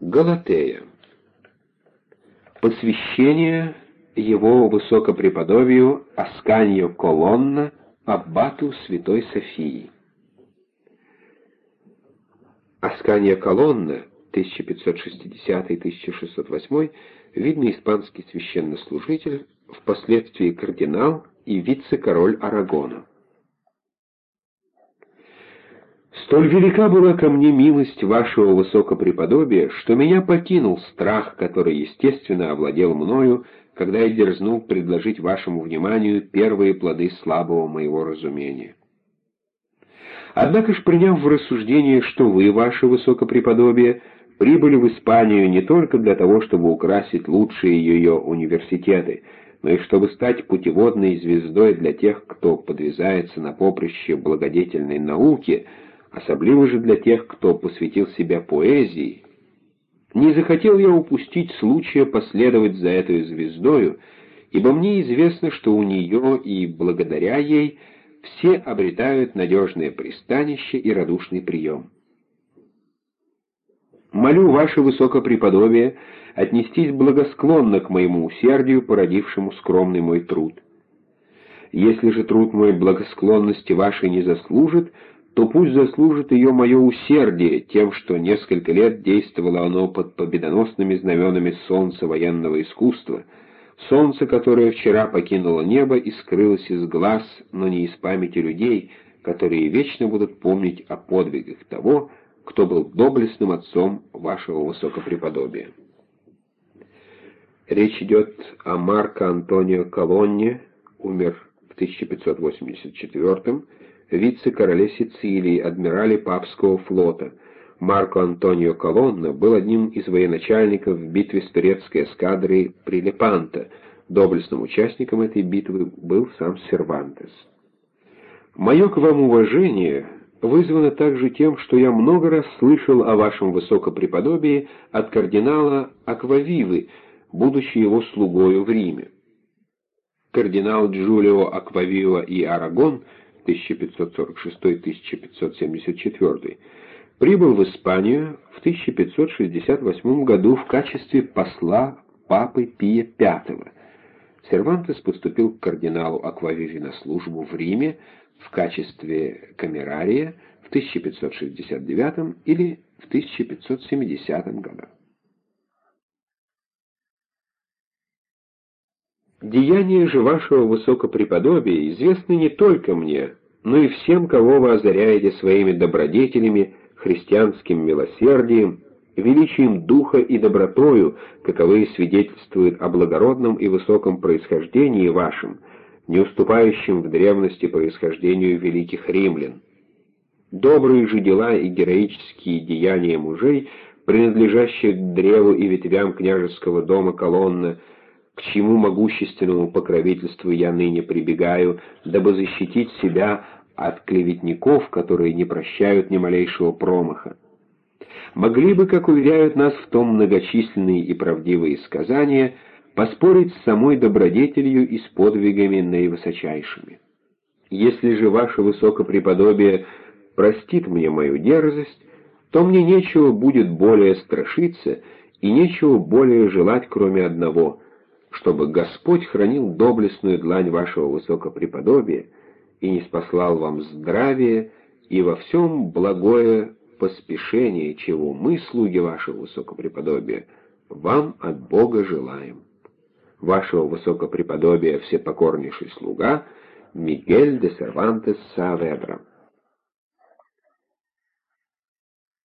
Галатея. Посвящение его высокопреподобию Асканьо Колонна, аббату Святой Софии. Асканьо Колонна, 1560-1608, видный испанский священнослужитель, впоследствии кардинал и вице-король Арагона. Столь велика была ко мне милость вашего высокопреподобия, что меня покинул страх, который, естественно, овладел мною, когда я дерзнул предложить вашему вниманию первые плоды слабого моего разумения. Однако ж, приняв в рассуждение, что вы, ваше высокопреподобие, прибыли в Испанию не только для того, чтобы украсить лучшие ее университеты, но и чтобы стать путеводной звездой для тех, кто подвязается на поприще благодетельной науки — особливо же для тех, кто посвятил себя поэзии, не захотел я упустить случая последовать за этой звездою, ибо мне известно, что у нее и благодаря ей все обретают надежное пристанище и радушный прием. Молю ваше высокопреподобие отнестись благосклонно к моему усердию, породившему скромный мой труд. Если же труд мой благосклонности вашей не заслужит, то пусть заслужит ее мое усердие тем, что несколько лет действовало оно под победоносными знаменами солнца военного искусства, солнце, которое вчера покинуло небо и скрылось из глаз, но не из памяти людей, которые вечно будут помнить о подвигах того, кто был доблестным отцом вашего высокопреподобия. Речь идет о Марко Антонио Колонне, умер в 1584 вице-короле Сицилии, адмирале папского флота. Марко Антонио Колонна был одним из военачальников в битве с турецкой эскадрой при Лепанто. Доблестным участником этой битвы был сам Сервантес. Мое к вам уважение вызвано также тем, что я много раз слышал о вашем высокопреподобии от кардинала Аквавивы, будучи его слугою в Риме. Кардинал Джулио Аквавива и Арагон — 1546-1574, прибыл в Испанию в 1568 году в качестве посла папы Пия V. Сервантес поступил к кардиналу Аквавиве на службу в Риме в качестве камерария в 1569 или в 1570 году. Деяния же вашего высокопреподобия известны не только мне, но и всем, кого вы озаряете своими добродетелями, христианским милосердием, величием духа и добротою, каковые свидетельствуют о благородном и высоком происхождении вашем, не уступающем в древности происхождению великих римлян. Добрые же дела и героические деяния мужей, принадлежащих к древу и ветвям княжеского дома Колонна, к чему могущественному покровительству я ныне прибегаю, дабы защитить себя от клеветников, которые не прощают ни малейшего промаха. Могли бы, как уверяют нас в том многочисленные и правдивые сказания, поспорить с самой добродетелью и с подвигами наивысочайшими. Если же ваше высокопреподобие простит мне мою дерзость, то мне нечего будет более страшиться и нечего более желать, кроме одного — чтобы Господь хранил доблестную длань вашего высокопреподобия и не спаслал вам здравие и во всем благое поспешение, чего мы, слуги вашего высокопреподобия, вам от Бога желаем. Вашего высокопреподобия всепокорнейший слуга Мигель де Сервантес Саведра.